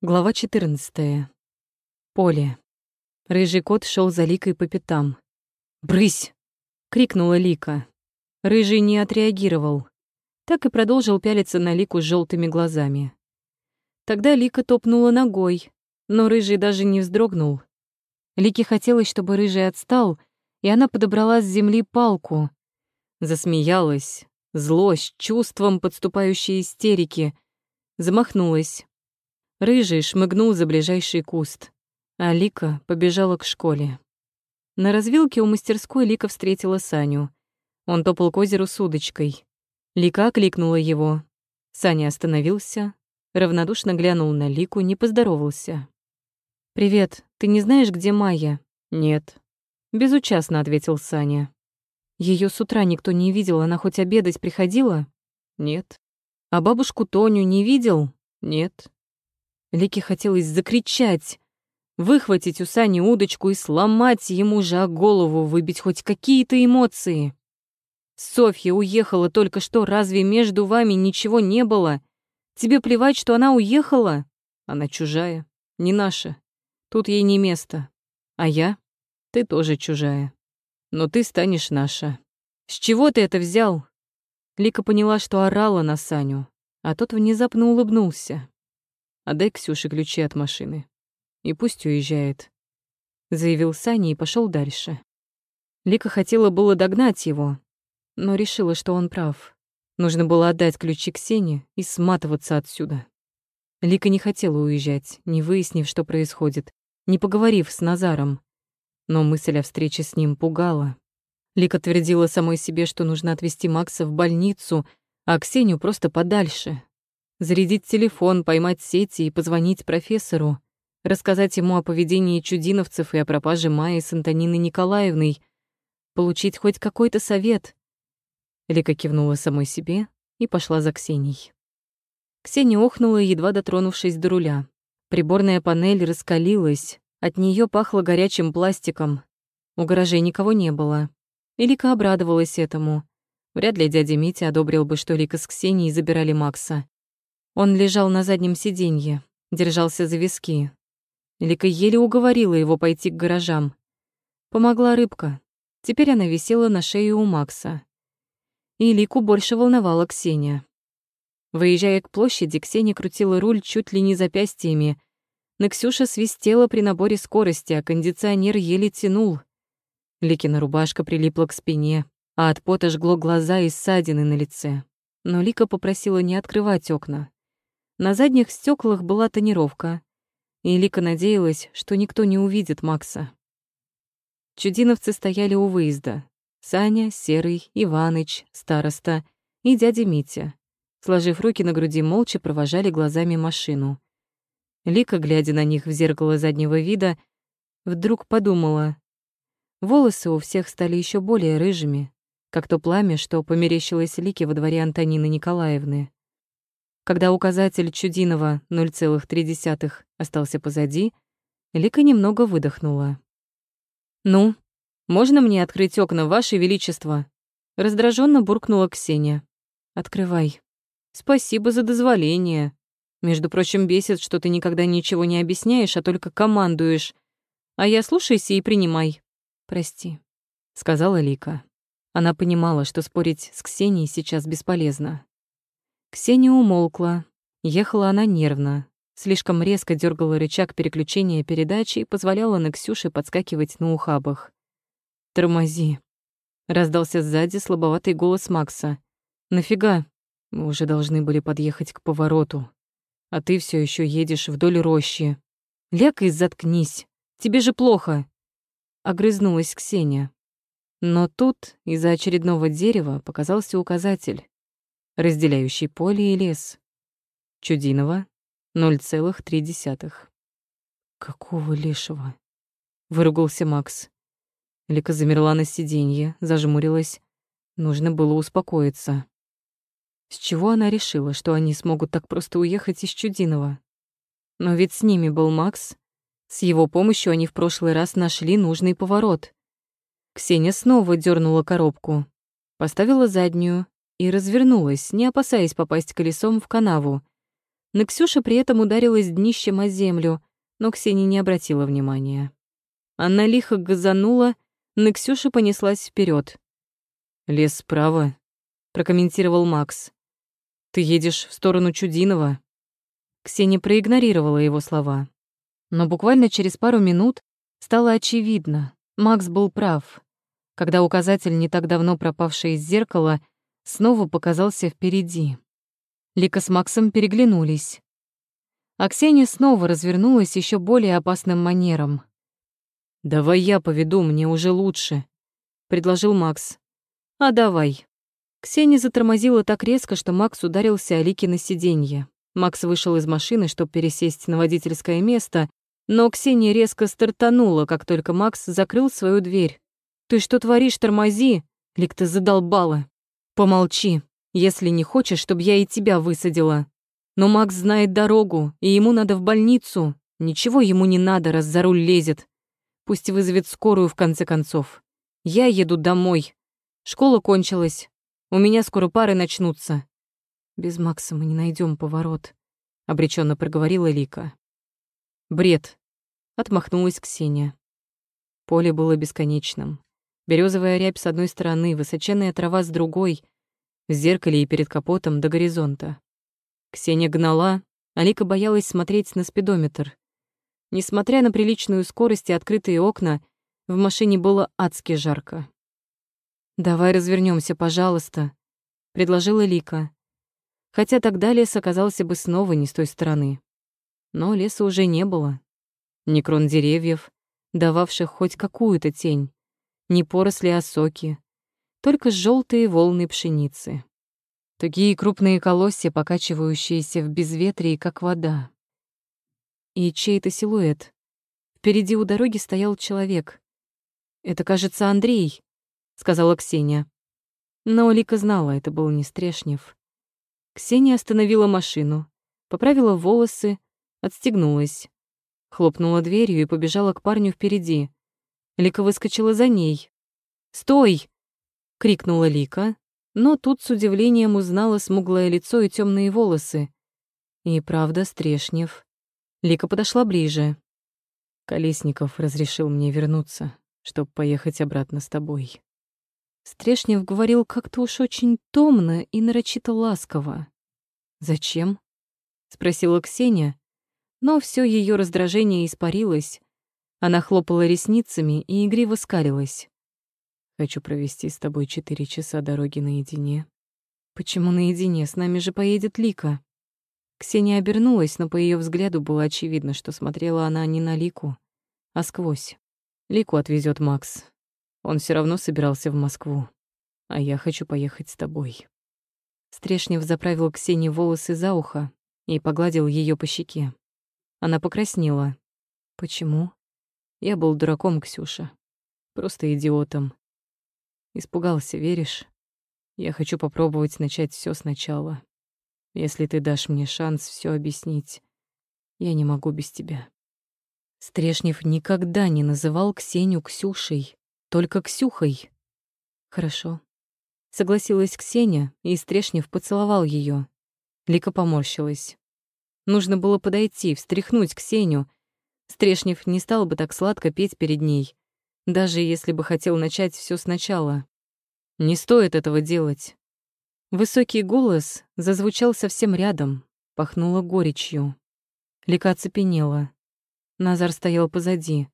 Глава 14. Поле. Рыжий кот шел за Ликой по пятам. «Брысь!» — крикнула Лика. Рыжий не отреагировал. Так и продолжил пялиться на Лику с желтыми глазами. Тогда Лика топнула ногой, но Рыжий даже не вздрогнул. Лике хотелось, чтобы Рыжий отстал, и она подобрала с земли палку. Засмеялась, злость, чувством подступающей истерики. Замахнулась, Рыжий шмыгнул за ближайший куст, а Лика побежала к школе. На развилке у мастерской Лика встретила Саню. Он топал к озеру с удочкой. Лика окликнула его. Саня остановился, равнодушно глянул на Лику, не поздоровался. «Привет, ты не знаешь, где Майя?» «Нет». Безучастно ответил Саня. Ее с утра никто не видел, она хоть обедать приходила?» «Нет». «А бабушку Тоню не видел?» «Нет». Лике хотелось закричать, выхватить у Сани удочку и сломать ему же о голову, выбить хоть какие-то эмоции. Софья уехала только что, разве между вами ничего не было? Тебе плевать, что она уехала? Она чужая, не наша. Тут ей не место. А я? Ты тоже чужая. Но ты станешь наша. С чего ты это взял? Лика поняла, что орала на Саню, а тот внезапно улыбнулся. Отдай Ксюше ключи от машины. И пусть уезжает. Заявил Саня и пошел дальше. Лика хотела было догнать его, но решила, что он прав. Нужно было отдать ключи Ксении и сматываться отсюда. Лика не хотела уезжать, не выяснив, что происходит, не поговорив с Назаром. Но мысль о встрече с ним пугала. Лика твердила самой себе, что нужно отвезти Макса в больницу, а Ксению просто подальше, Зарядить телефон, поймать сети и позвонить профессору. Рассказать ему о поведении чудиновцев и о пропаже Майи с Антониной Николаевной. Получить хоть какой-то совет. Лика кивнула самой себе и пошла за Ксенией. Ксения охнула, едва дотронувшись до руля. Приборная панель раскалилась, от нее пахло горячим пластиком. У гаражей никого не было. И Лика обрадовалась этому. Вряд ли дядя Митя одобрил бы, что Лика с Ксенией забирали Макса. Он лежал на заднем сиденье, держался за виски. Лика еле уговорила его пойти к гаражам. Помогла рыбка. Теперь она висела на шее у Макса. И Лику больше волновала Ксения. Выезжая к площади, Ксения крутила руль чуть ли не запястьями. На Ксюша свистела при наборе скорости, а кондиционер еле тянул. Ликина рубашка прилипла к спине, а от пота жгло глаза и ссадины на лице. Но Лика попросила не открывать окна. На задних стеклах была тонировка, и Лика надеялась, что никто не увидит Макса. Чудиновцы стояли у выезда. Саня, Серый, Иваныч, староста и дядя Митя. Сложив руки на груди, молча провожали глазами машину. Лика, глядя на них в зеркало заднего вида, вдруг подумала. Волосы у всех стали еще более рыжими, как то пламя, что померещилось Лике во дворе Антонины Николаевны. Когда указатель Чудинова 0,3 остался позади, Лика немного выдохнула. «Ну, можно мне открыть окна, Ваше Величество?» Раздраженно буркнула Ксения. «Открывай. Спасибо за дозволение. Между прочим, бесит, что ты никогда ничего не объясняешь, а только командуешь. А я слушайся и принимай. Прости», — сказала Лика. Она понимала, что спорить с Ксенией сейчас бесполезно. Ксения умолкла. Ехала она нервно. Слишком резко дергала рычаг переключения передачи и позволяла на Ксюше подскакивать на ухабах. «Тормози», — раздался сзади слабоватый голос Макса. «Нафига? Мы уже должны были подъехать к повороту. А ты все еще едешь вдоль рощи. Ляг и заткнись. Тебе же плохо!» Огрызнулась Ксения. Но тут из-за очередного дерева показался указатель разделяющий поле и лес. Чудинова — 0,3. «Какого лешего?» — выругался Макс. Лика замерла на сиденье, зажмурилась. Нужно было успокоиться. С чего она решила, что они смогут так просто уехать из Чудинова? Но ведь с ними был Макс. С его помощью они в прошлый раз нашли нужный поворот. Ксения снова дернула коробку, поставила заднюю и развернулась, не опасаясь попасть колесом в канаву. Наксюша при этом ударилась днищем о землю, но Ксения не обратила внимания. Она лихо газанула, Наксюша понеслась вперед. «Лес справа», — прокомментировал Макс. «Ты едешь в сторону Чудинова». Ксения проигнорировала его слова. Но буквально через пару минут стало очевидно, Макс был прав. Когда указатель, не так давно пропавший из зеркала, снова показался впереди. Лика с Максом переглянулись. А Ксения снова развернулась еще более опасным манером. «Давай я поведу, мне уже лучше», — предложил Макс. «А давай». Ксения затормозила так резко, что Макс ударился о Лике на сиденье. Макс вышел из машины, чтобы пересесть на водительское место, но Ксения резко стартанула, как только Макс закрыл свою дверь. «Ты что творишь, тормози!» Лик, ты задолбала. «Помолчи, если не хочешь, чтобы я и тебя высадила. Но Макс знает дорогу, и ему надо в больницу. Ничего ему не надо, раз за руль лезет. Пусть вызовет скорую в конце концов. Я еду домой. Школа кончилась. У меня скоро пары начнутся. Без Макса мы не найдем поворот, обреченно проговорила Лика. Бред, отмахнулась Ксения. Поле было бесконечным. Березовая рябь с одной стороны, высоченная трава с другой, в зеркале и перед капотом до горизонта. Ксения гнала, а Лика боялась смотреть на спидометр. Несмотря на приличную скорость и открытые окна, в машине было адски жарко. «Давай развернемся, пожалуйста», — предложила Лика. Хотя тогда лес оказался бы снова не с той стороны. Но леса уже не было ни крон деревьев, дававших хоть какую-то тень, ни поросли осоки, только желтые волны пшеницы. Такие крупные колосья, покачивающиеся в безветрии, как вода. И чей-то силуэт. Впереди у дороги стоял человек. «Это, кажется, Андрей», — сказала Ксения. Но Лика знала, это был не Стрешнев. Ксения остановила машину, поправила волосы, отстегнулась. Хлопнула дверью и побежала к парню впереди. Лика выскочила за ней. «Стой!» — крикнула Лика, но тут с удивлением узнала смуглое лицо и темные волосы. И правда, Стрешнев. Лика подошла ближе. Колесников разрешил мне вернуться, чтобы поехать обратно с тобой. Стрешнев говорил как-то уж очень томно и нарочито ласково. «Зачем?» — спросила Ксения, но все ее раздражение испарилось. Она хлопала ресницами и игриво скалилась. «Хочу провести с тобой четыре часа дороги наедине». «Почему наедине? С нами же поедет Лика». Ксения обернулась, но по ее взгляду было очевидно, что смотрела она не на Лику, а сквозь. Лику отвезет Макс. Он все равно собирался в Москву. А я хочу поехать с тобой. Стрешнев заправил Ксении волосы за ухо и погладил ее по щеке. Она покраснела. Почему? Я был дураком, Ксюша. Просто идиотом. Испугался, веришь? Я хочу попробовать начать все сначала. Если ты дашь мне шанс все объяснить, я не могу без тебя. Стрешнев никогда не называл Ксению Ксюшей, только Ксюхой. Хорошо. Согласилась Ксения, и Стрешнев поцеловал ее. Лика поморщилась. Нужно было подойти, встряхнуть Ксению. Стрешнев не стал бы так сладко петь перед ней, даже если бы хотел начать все сначала. Не стоит этого делать. Высокий голос зазвучал совсем рядом, пахнуло горечью. Лика оцепенела. Назар стоял позади.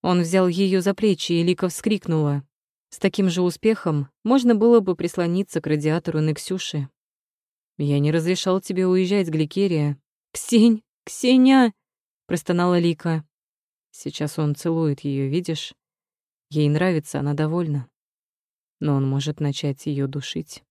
Он взял ее за плечи, и Лика вскрикнула. С таким же успехом можно было бы прислониться к радиатору Нексюши. «Я не разрешал тебе уезжать, Гликерия. «Ксень! Ксения!» — простонала Лика. Сейчас он целует ее, видишь? Ей нравится, она довольна. Но он может начать ее душить.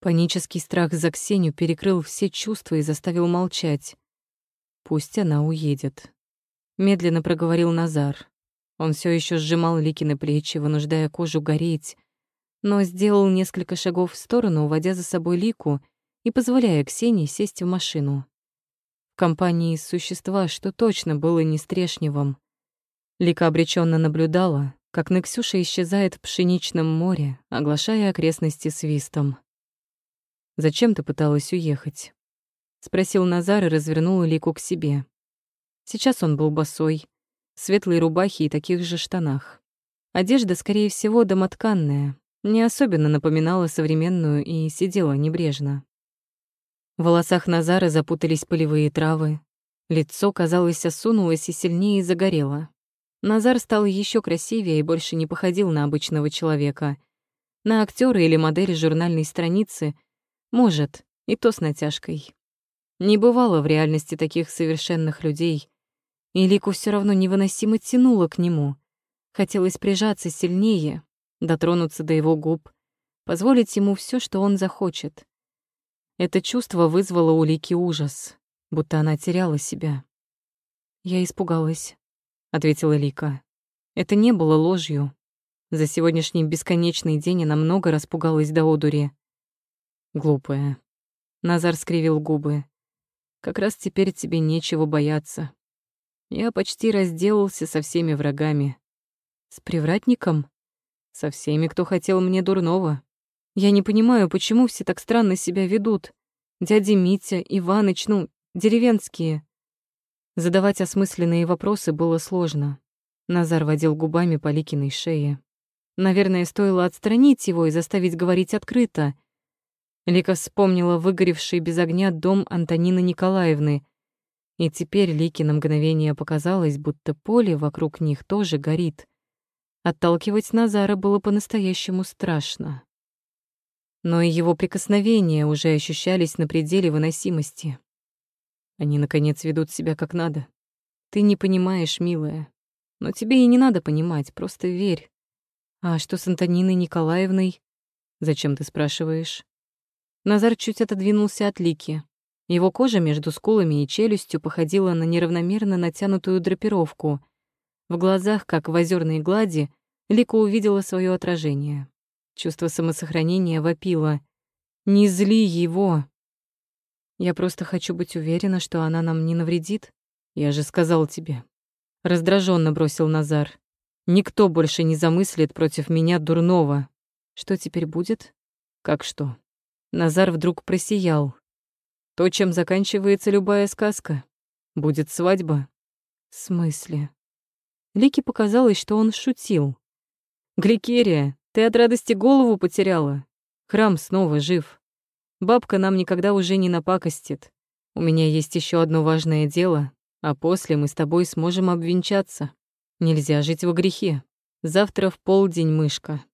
Панический страх за Ксению перекрыл все чувства и заставил молчать. Пусть она уедет. Медленно проговорил Назар. Он все еще сжимал Ликины плечи, вынуждая кожу гореть, но сделал несколько шагов в сторону, уводя за собой Лику — и позволяя Ксении сесть в машину. В компании существа, что точно было не Стрешневым. Лика обреченно наблюдала, как Нексюша исчезает в пшеничном море, оглашая окрестности свистом. «Зачем ты пыталась уехать?» спросил Назар и развернул Лику к себе. Сейчас он был босой, в светлой рубахе и таких же штанах. Одежда, скорее всего, домотканная, не особенно напоминала современную и сидела небрежно. В волосах Назара запутались полевые травы. Лицо, казалось, осунулось и сильнее загорело. Назар стал еще красивее и больше не походил на обычного человека. На актера или модель журнальной страницы, может, и то с натяжкой. Не бывало в реальности таких совершенных людей, и Лику все равно невыносимо тянуло к нему. Хотелось прижаться сильнее, дотронуться до его губ, позволить ему все, что он захочет. Это чувство вызвало у Лики ужас, будто она теряла себя. «Я испугалась», — ответила Лика. Это не было ложью. За сегодняшний бесконечный день она много распугалась до одури. Глупая. Назар скривил губы. Как раз теперь тебе нечего бояться. Я почти разделался со всеми врагами. С привратником? Со всеми, кто хотел мне дурного. Я не понимаю, почему все так странно себя ведут. Дядя Митя, Иваныч, ну, деревенские. Задавать осмысленные вопросы было сложно. Назар водил губами по Ликиной шее. Наверное, стоило отстранить его и заставить говорить открыто. Лика вспомнила выгоревший без огня дом Антонины Николаевны. И теперь Лике на мгновение показалось, будто поле вокруг них тоже горит. Отталкивать Назара было по-настоящему страшно. Но и его прикосновения уже ощущались на пределе выносимости. Они, наконец, ведут себя как надо. Ты не понимаешь, милая. Но тебе и не надо понимать, просто верь. А что с Антониной Николаевной? Зачем ты спрашиваешь? Назар чуть отодвинулся от Лики. Его кожа между скулами и челюстью походила на неравномерно натянутую драпировку — в глазах, как в озерной глади, Лика увидела свое отражение. Чувство самосохранения вопило. «Не зли его!» «Я просто хочу быть уверена, что она нам не навредит. Я же сказал тебе». Раздраженно бросил Назар. «Никто больше не замыслит против меня дурного. Что теперь будет? Как что?» Назар вдруг просиял. «То, чем заканчивается любая сказка. Будет свадьба». «В смысле?» Лике показалось, что он шутил. «Гликерия, ты от радости голову потеряла. Храм снова жив. Бабка нам никогда уже не напакостит. У меня есть еще одно важное дело, а после мы с тобой сможем обвенчаться. Нельзя жить во грехе. Завтра в полдень, мышка.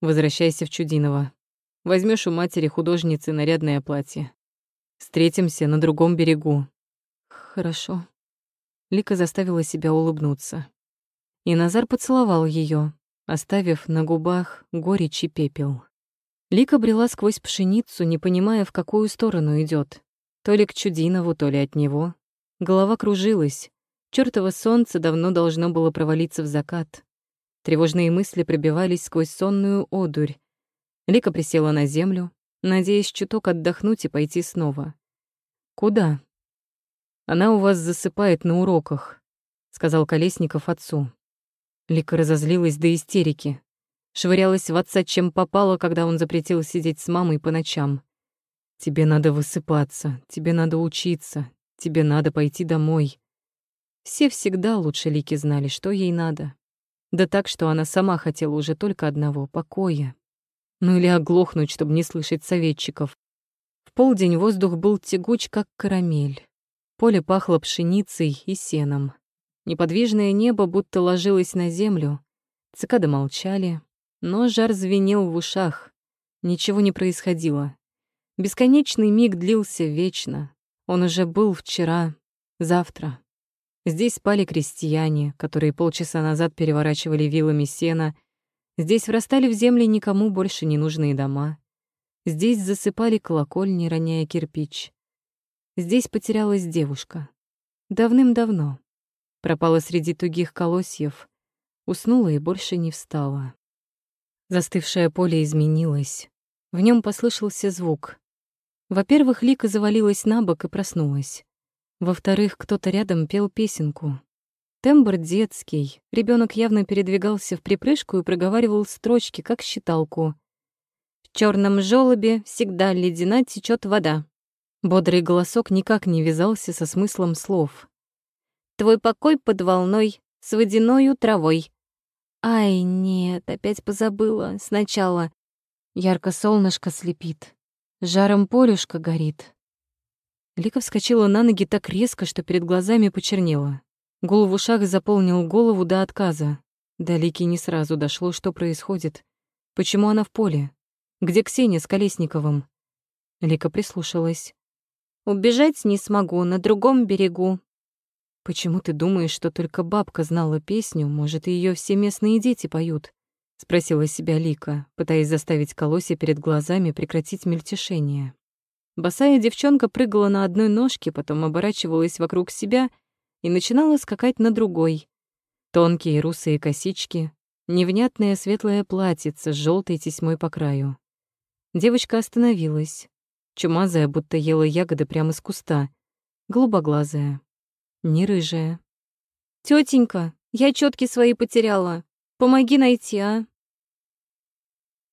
Возвращайся в Чудиново. Возьмешь у матери художницы нарядное платье. Встретимся на другом берегу. Хорошо. Лика заставила себя улыбнуться и Назар поцеловал ее, оставив на губах горечь и пепел. Лика брела сквозь пшеницу, не понимая, в какую сторону идет, То ли к Чудинову, то ли от него. Голова кружилась. Чёртово солнце давно должно было провалиться в закат. Тревожные мысли пробивались сквозь сонную одурь. Лика присела на землю, надеясь чуток отдохнуть и пойти снова. «Куда?» «Она у вас засыпает на уроках», — сказал Колесников отцу. Лика разозлилась до истерики. Швырялась в отца, чем попало, когда он запретил сидеть с мамой по ночам. «Тебе надо высыпаться, тебе надо учиться, тебе надо пойти домой». Все всегда лучше Лики знали, что ей надо. Да так, что она сама хотела уже только одного — покоя. Ну или оглохнуть, чтобы не слышать советчиков. В полдень воздух был тягуч, как карамель. Поле пахло пшеницей и сеном. Неподвижное небо будто ложилось на землю. Цикады молчали, но жар звенел в ушах. Ничего не происходило. Бесконечный миг длился вечно. Он уже был вчера, завтра. Здесь спали крестьяне, которые полчаса назад переворачивали вилами сена. Здесь врастали в земли никому больше не нужные дома. Здесь засыпали колокольни, роняя кирпич. Здесь потерялась девушка. Давным-давно пропала среди тугих колосьев, уснула и больше не встала. Застывшее поле изменилось. В нем послышался звук. Во-первых, Лика завалилась на бок и проснулась. Во-вторых, кто-то рядом пел песенку. Тембр детский. Ребенок явно передвигался в припрыжку и проговаривал строчки, как считалку. В черном желобе всегда ледяна течет вода. Бодрый голосок никак не вязался со смыслом слов. «Твой покой под волной, с водяною травой». «Ай, нет, опять позабыла. Сначала. Ярко солнышко слепит, жаром полюшка горит». Лика вскочила на ноги так резко, что перед глазами почернело. Гул в ушах заполнил голову до отказа. До Лики не сразу дошло, что происходит. Почему она в поле? Где Ксения с Колесниковым? Лика прислушалась. «Убежать не смогу, на другом берегу». «Почему ты думаешь, что только бабка знала песню? Может, ее все местные дети поют?» — спросила себя Лика, пытаясь заставить колосья перед глазами прекратить мельтешение. Босая девчонка прыгала на одной ножке, потом оборачивалась вокруг себя и начинала скакать на другой. Тонкие русые косички, невнятное светлое платьице с желтой тесьмой по краю. Девочка остановилась, чумазая, будто ела ягоды прямо с куста, голубоглазая, не рыжая. Тетенька, я четки свои потеряла. Помоги найти, а?»